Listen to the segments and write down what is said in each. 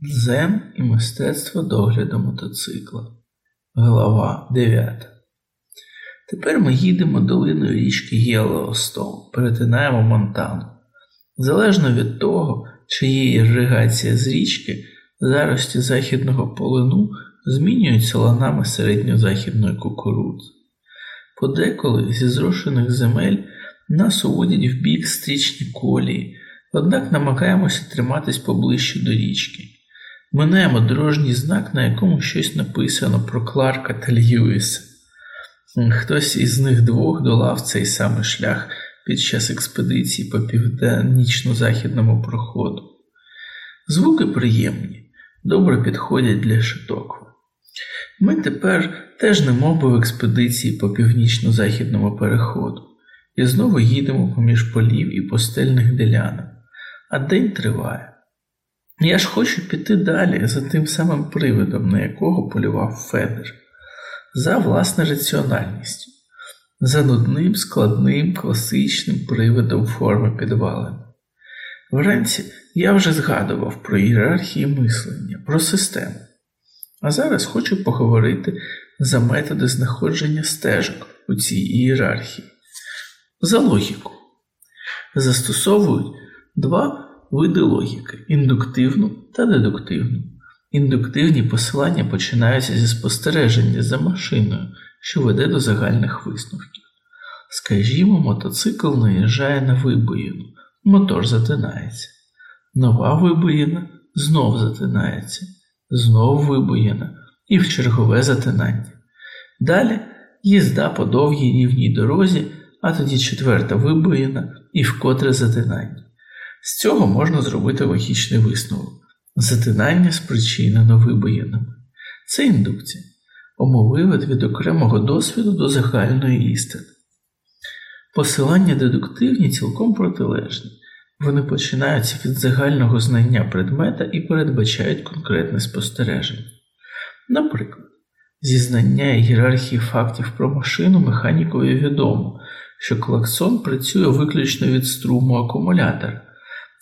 Дзен і мистецтво догляду мотоцикла. Глава 9. Тепер ми їдемо долиною річки Єлоустоун, перетинаємо Монтану. Залежно від того, чи є іригація з річки, зарості західного полину змінюються ланами середньозахідної кукурудзи. Подеколи зі зрошених земель нас уводять в бік стрічні колії, однак намагаємося триматись поближче до річки. Минаємо дорожній знак, на якому щось написано про Кларка та Льюіса. Хтось із них двох долав цей самий шлях під час експедиції по північно-західному проходу. Звуки приємні, добре підходять для шитокви. Ми тепер теж не мов в експедиції по північно-західному переходу і знову їдемо поміж полів і постельних делянок, а день триває. Я ж хочу піти далі за тим самим привидом, на якого полював Федер, за власне раціональністю, за нудним, складним, класичним привидом форми підвалини. Вранці я вже згадував про ієрархії мислення, про систему. А зараз хочу поговорити за методи знаходження стежок у цій ієрархії, за логіку. Застосовують два види логіки індуктивну та дедуктивну. Індуктивні посилання починаються зі спостереження за машиною, що веде до загальних висновків. Скажімо, мотоцикл наїжджає на вибоїну, мотор затинається. Нова вибоїна знов затинається, знов вибоїна і в чергове затинання. Далі їзда по довгій рівній дорозі, а тоді четверта вибоїна і вкотре затинання. З цього можна зробити логічний висновок. Затинання спричинено вибоїнами. Це індукція, омовивид від окремого досвіду до загальної істини. Посилання дедуктивні цілком протилежні. Вони починаються від загального знання предмета і передбачають конкретне спостереження. Наприклад, зі знання ієрархії фактів про машину механікові відомо, що клаксон працює виключно від струму акумулятора,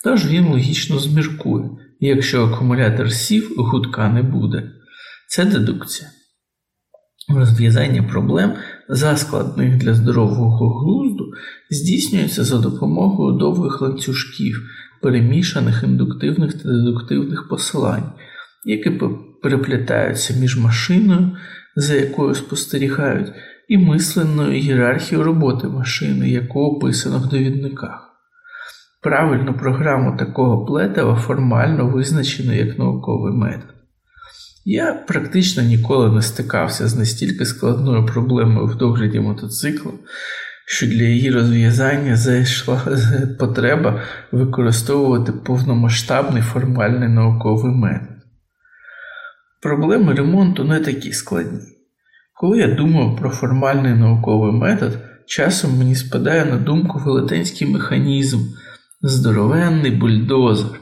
тож він логічно зміркує, якщо акумулятор сів, гудка не буде. Це дедукція. Розв'язання проблем заскладних для здорового глузду здійснюється за допомогою довгих ланцюжків, перемішаних індуктивних та дедуктивних посилань, які переплітаються між машиною, за якою спостерігають, і мисленною ієрархією роботи машини, яку описано в довідниках. Правильну програму такого плетива формально визначено як науковий метод. Я практично ніколи не стикався з настільки складною проблемою в догляді мотоцикла, що для її розв'язання зайшла потреба використовувати повномасштабний формальний науковий метод. Проблеми ремонту не такі складні. Коли я думаю про формальний науковий метод, часом мені спадає на думку велетенський механізм, здоровенний бульдозер.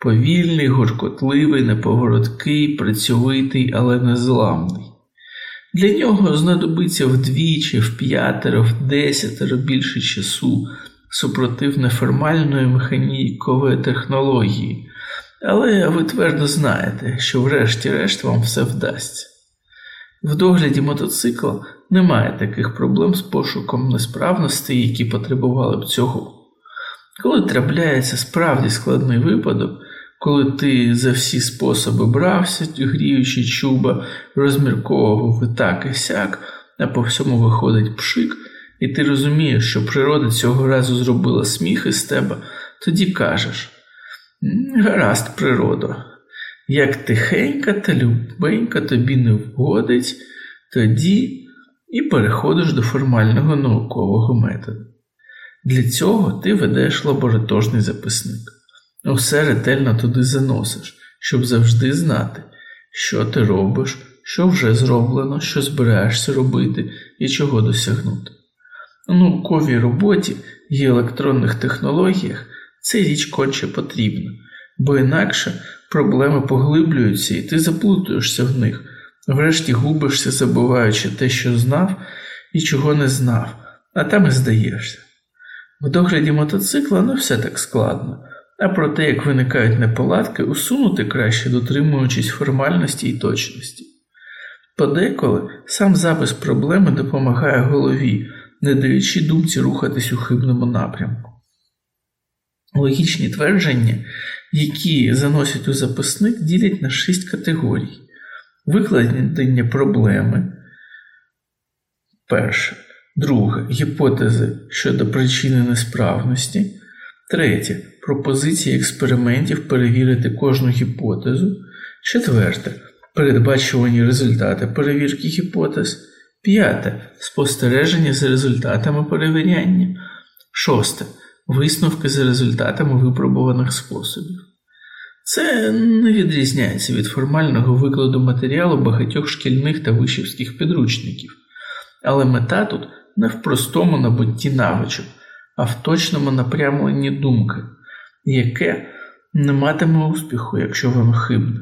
Повільний, горкотливий, неповороткий, працьовитий, але незламний. Для нього знадобиться вдвічі, в п'ятеро, в десятеро більше часу супротив неформальної механікової технології, але ви твердо знаєте, що врешті-решт вам все вдасться. В догляді мотоцикла немає таких проблем з пошуком несправностей, які потребували б цього. Коли трапляється справді складний випадок, коли ти за всі способи брався, гріючи чуба, розмірковував і так і сяк, а по всьому виходить пшик, і ти розумієш, що природа цього разу зробила сміх із тебе, тоді кажеш гаразд, природо, як тихенька та любенька тобі не вгодить, тоді і переходиш до формального наукового методу. Для цього ти ведеш лабораторний записник. Усе ретельно туди заносиш, щоб завжди знати, що ти робиш, що вже зроблено, що збираєшся робити і чого досягнути. У науковій роботі і електронних технологіях це річ конче потрібна, бо інакше проблеми поглиблюються і ти заплутуєшся в них, врешті губишся, забуваючи те, що знав і чого не знав, а там і здаєшся. В догляді мотоцикла не все так складно. а про те, як виникають неполадки, усунути краще, дотримуючись формальності і точності. Подеколи сам запис проблеми допомагає голові, не даючи думці рухатись у хибному напрямку. Логічні твердження, які заносять у записник, ділять на шість категорій: викладення проблеми. Перше. Друге. Гіпотези щодо причини несправності. Третє. Пропозиції експериментів перевірити кожну гіпотезу. Четверте. Передбачувані результати перевірки гіпотез. П'яте. Спостереження за результатами перевіряння. Шосте. Висновки за результатами випробуваних способів. Це не відрізняється від формального викладу матеріалу багатьох шкільних та вишівських підручників, але мета тут не в простому набутті навичок, а в точному напрямленні думки, яке не матиме успіху, якщо воно хибне.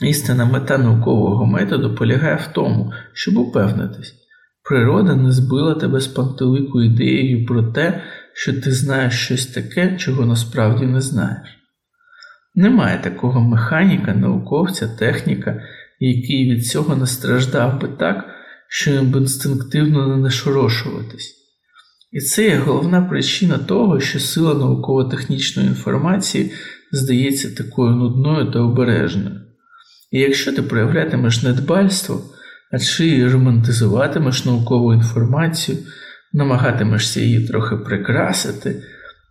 Істинна мета наукового методу полягає в тому, щоб упевнитись, природа не збила тебе з пантелику ідеєю про те, що ти знаєш щось таке, чого насправді не знаєш. Немає такого механіка, науковця, техніка, який від цього не страждав би так, що їм інстинктивно не нашорошуватись. І це є головна причина того, що сила науково-технічної інформації здається такою нудною та обережною. І якщо ти проявлятимеш недбальство, а чи романтизуватимеш наукову інформацію, намагатимешся її трохи прикрасити,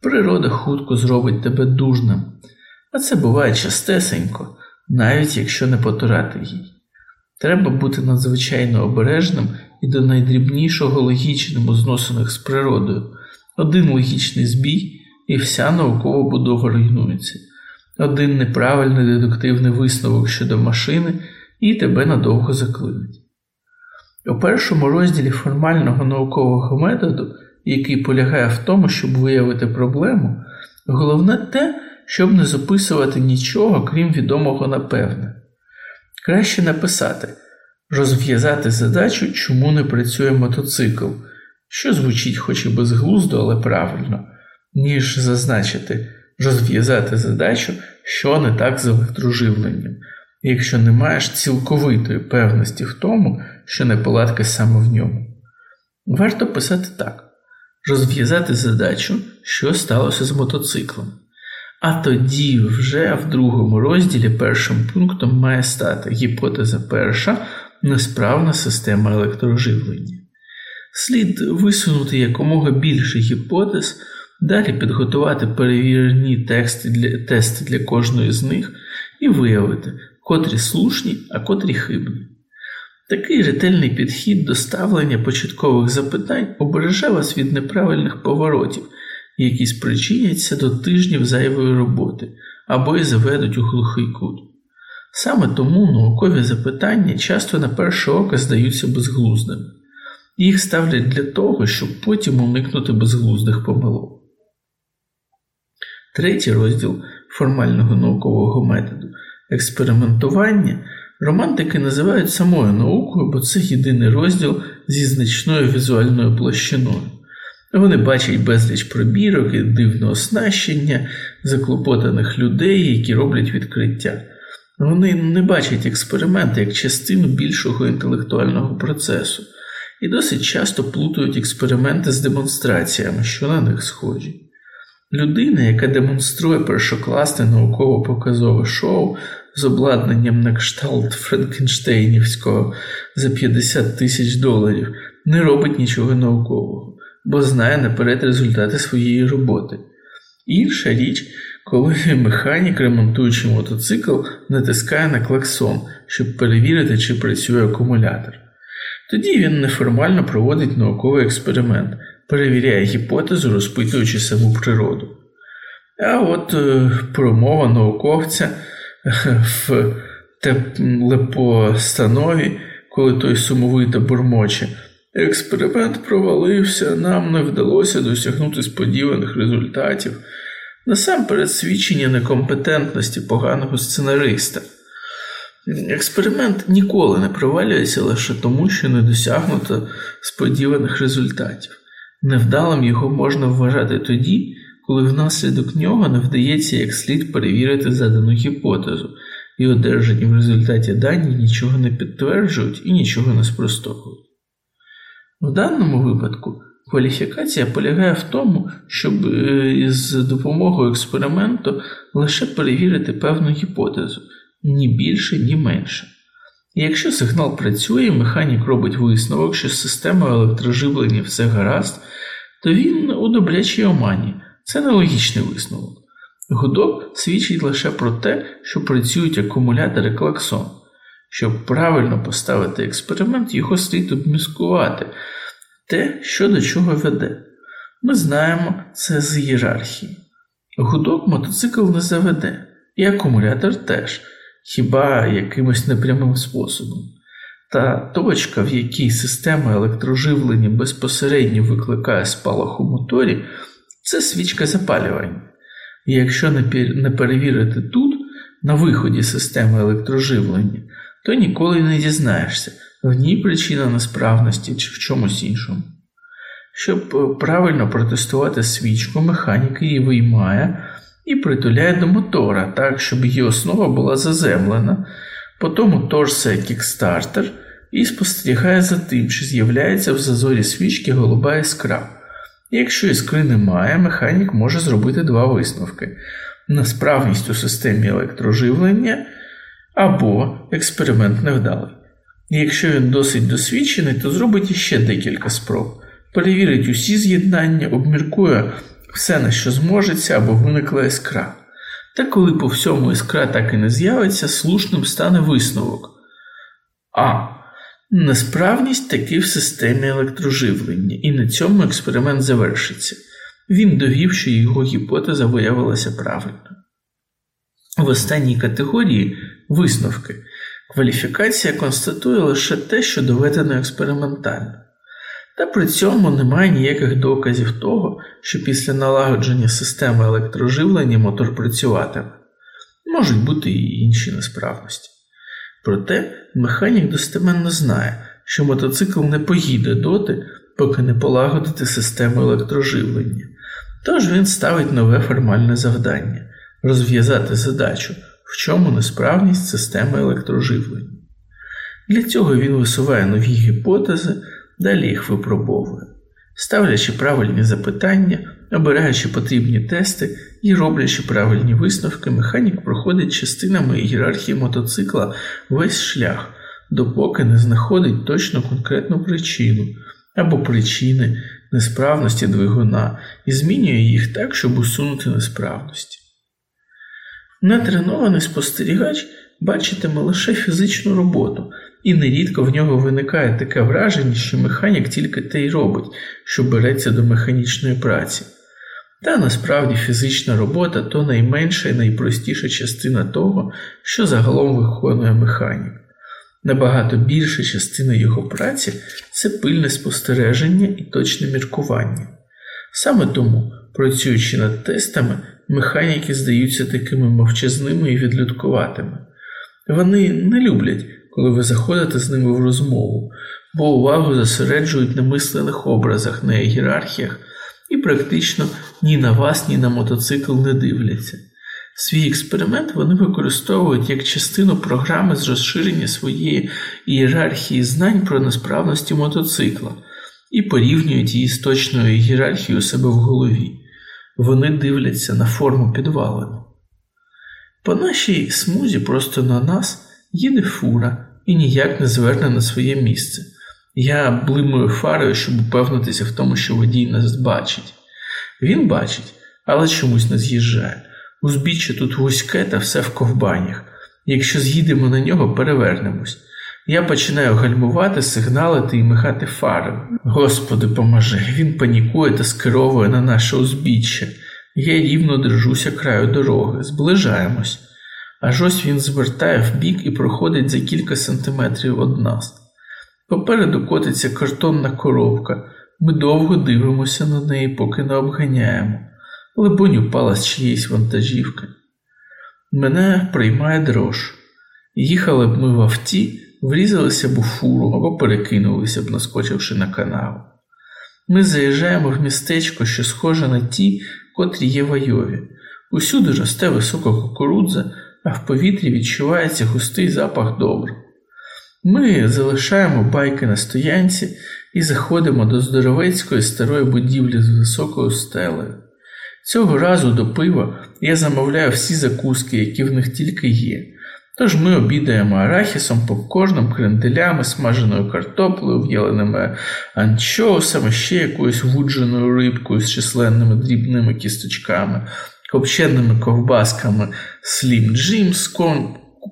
природа хутко зробить тебе дужним. А це буває частесенько, навіть якщо не потурати їй. Треба бути надзвичайно обережним і до найдрібнішого логічним у зносинах з природою. Один логічний збій, і вся наукова будова руйнується, один неправильний дедуктивний висновок щодо машини і тебе надовго заклинить. У першому розділі формального наукового методу, який полягає в тому, щоб виявити проблему, головне те, щоб не записувати нічого, крім відомого напевне. Краще написати. Розв'язати задачу, чому не працює мотоцикл, що звучить хоч і безглуздо, але правильно, ніж зазначити розв'язати задачу, що не так з електроживленням, якщо не маєш цілковитої певності в тому, що неполадка саме в ньому. Варто писати так: розв'язати задачу, що сталося з мотоциклом. А тоді вже в другому розділі першим пунктом має стати гіпотеза перша несправна система електроживлення. Слід висунути якомога більше гіпотез, далі підготувати перевірені тексти для, тести для кожної з них і виявити, котрі слушні, а котрі хибні. Такий ретельний підхід до ставлення початкових запитань обереже вас від неправильних поворотів, які спричиняться до тижнів зайвої роботи або й заведуть у глухий кут. Саме тому наукові запитання часто на перше око здаються безглуздими. Їх ставлять для того, щоб потім уникнути безглуздих помилок. Третій розділ формального наукового методу експериментування романтики називають самою наукою, бо це єдиний розділ зі значною візуальною площиною. Вони бачать безліч пробірок і дивне оснащення заклопотаних людей, які роблять відкриття. Вони не бачать експерименти як частину більшого інтелектуального процесу і досить часто плутають експерименти з демонстраціями, що на них схожі. Людина, яка демонструє першокласне науково-показове шоу з обладнанням на кшталт Франкенштейнівського за 50 тисяч доларів, не робить нічого наукового, бо знає наперед результати своєї роботи. Інша річ, коли механік, ремонтуючи мотоцикл, натискає на клаксон, щоб перевірити, чи працює акумулятор. Тоді він неформально проводить науковий експеримент, перевіряє гіпотезу, розпитуючи саму природу. А от е, промова науковця в телепостанові, коли той сумовито бурмоче, експеримент провалився, нам не вдалося досягнути сподіваних результатів насамперед свідчення некомпетентності поганого сценариста. Експеримент ніколи не провалюється лише тому, що не досягнуто сподіваних результатів. Невдалим його можна вважати тоді, коли внаслідок нього не вдається як слід перевірити задану гіпотезу, і одержані в результаті дані нічого не підтверджують і нічого не спростовують. В даному випадку кваліфікація полягає в тому, щоб е, з допомогою експерименту лише перевірити певну гіпотезу, ні більше, ні менше. І якщо сигнал працює, механік робить висновок, що з системою електроживлення все гаразд, то він у добрячій омані. Це нелогічний висновок. Гудок свідчить лише про те, що працюють акумулятори клаксон. Щоб правильно поставити експеримент, його слід обміскувати те, що до чого веде. Ми знаємо це з ієрархії. Гудок мотоцикл не заведе, і акумулятор теж, хіба якимось непрямим способом. Та точка, в якій система електроживлення безпосередньо викликає спалах у моторі, це свічка запалювання. І якщо не перевірити тут, на виході системи електроживлення, то ніколи не дізнаєшся, в ній причина несправності чи в чомусь іншому. Щоб е, правильно протестувати свічку, механік її виймає і притуляє до мотора так, щоб її основа була заземлена, потім торсає кікстартер і спостерігає за тим, чи з'являється в зазорі свічки голуба іскра. Якщо іскри немає, механік може зробити два висновки: несправність у системі електроживлення або експеримент невдалий. І якщо він досить досвідчений, то зробить іще декілька спроб, перевірить усі з'єднання, обміркує все, на що зможеться, або виникла іскра. Та коли по всьому іскра так і не з'явиться, слушним стане висновок. А. Несправність таки в системі електроживлення, і на цьому експеримент завершиться. Він довів, що його гіпотеза виявилася правильною. В останній категорії висновки. Кваліфікація констатує лише те, що доведено експериментально, та при цьому немає ніяких доказів того, що після налагодження системи електроживлення мотор працюватиме. Можуть бути і інші несправності. Проте механік достеменно знає, що мотоцикл не поїде доти, поки не полагодити систему електроживлення. Тож він ставить нове формальне завдання розв'язати задачу, в чому несправність системи електроживлення. Для цього він висуває нові гіпотези, далі їх випробовує, ставлячи правильні запитання, обираючи потрібні тести і роблячи правильні висновки, механік проходить частинами ієрархії мотоцикла весь шлях, допоки не знаходить точно конкретну причину або причини несправності двигуна і змінює їх так, щоб усунути несправності. Нетренований спостерігач бачитиме лише фізичну роботу, і нерідко в нього виникає таке враження, що механік тільки те й робить, що береться до механічної праці. Та насправді фізична робота то найменша і найпростіша частина того, що загалом виконує механік. Набагато більша частина його праці це пильне спостереження і точне міркування. Саме тому, працюючи над тестами, механіки здаються такими мовчазними і відлюдкуватими. Вони не люблять, коли ви заходите з ними в розмову, бо увагу зосереджують на мислених образах, на ієрархіях і практично ні на вас, ні на мотоцикл не дивляться. Свій експеримент вони використовують як частину програми з розширення своєї ієрархії знань про несправності мотоцикла і порівнюють її з точною ієрархією себе в голові. Вони дивляться на форму підвалину. По нашій смузі просто на нас їде фура і ніяк не зверне на своє місце. Я блимую фарою, щоб упевнитися в тому, що водій нас бачить. Він бачить, але чомусь не з'їжджає. Узбіччя тут вузьке та все в ковбанях. Якщо з'їдемо на нього, перевернемось. Я починаю гальмувати, сигналити і михати фарою. Господи, поможи, він панікує та скеровує на наше узбіччя. Я рівно держуся краю дороги, зближаємось. Аж ось він звертає вбік і проходить за кілька сантиметрів від нас. Попереду котиться картонна коробка. Ми довго дивимося на неї, поки не обганяємо. Либонь упала з чиєїсь вантажівки. Мене приймає дрож. Їхали б ми в авті, врізалися б у фуру або перекинулися б, наскочивши на канаву. Ми заїжджаємо в містечко, що схоже на ті, котрі є вайові. Усюди росте висока кукурудза, а в повітрі відчувається густий запах добру. Ми залишаємо байки на стоянці і заходимо до здоровецької старої будівлі з високою стелею. Цього разу до пива я замовляю всі закуски, які в них тільки є. Тож ми обідаємо арахісом, попкорном, кренделями, смаженою картоплею, в'яленими анчоусами, ще якоюсь вудженою рибкою з численними дрібними кісточками, копченими ковбасками Slim Jim з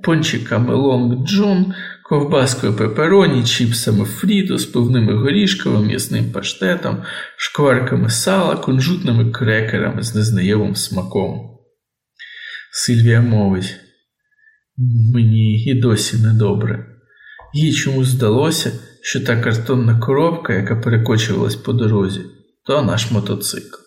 пончиками Long John, ковбаскою пепероні, чіпсами фріто, з пивними горішками, м'ясним паштетом, шкварками сала, кунжутними крекерами з незнайомим смаком. Сильвія мовить. Мені і досі недобре. Їй чомусь здалося, що та картонна коробка, яка перекочувалась по дорозі, то наш мотоцикл.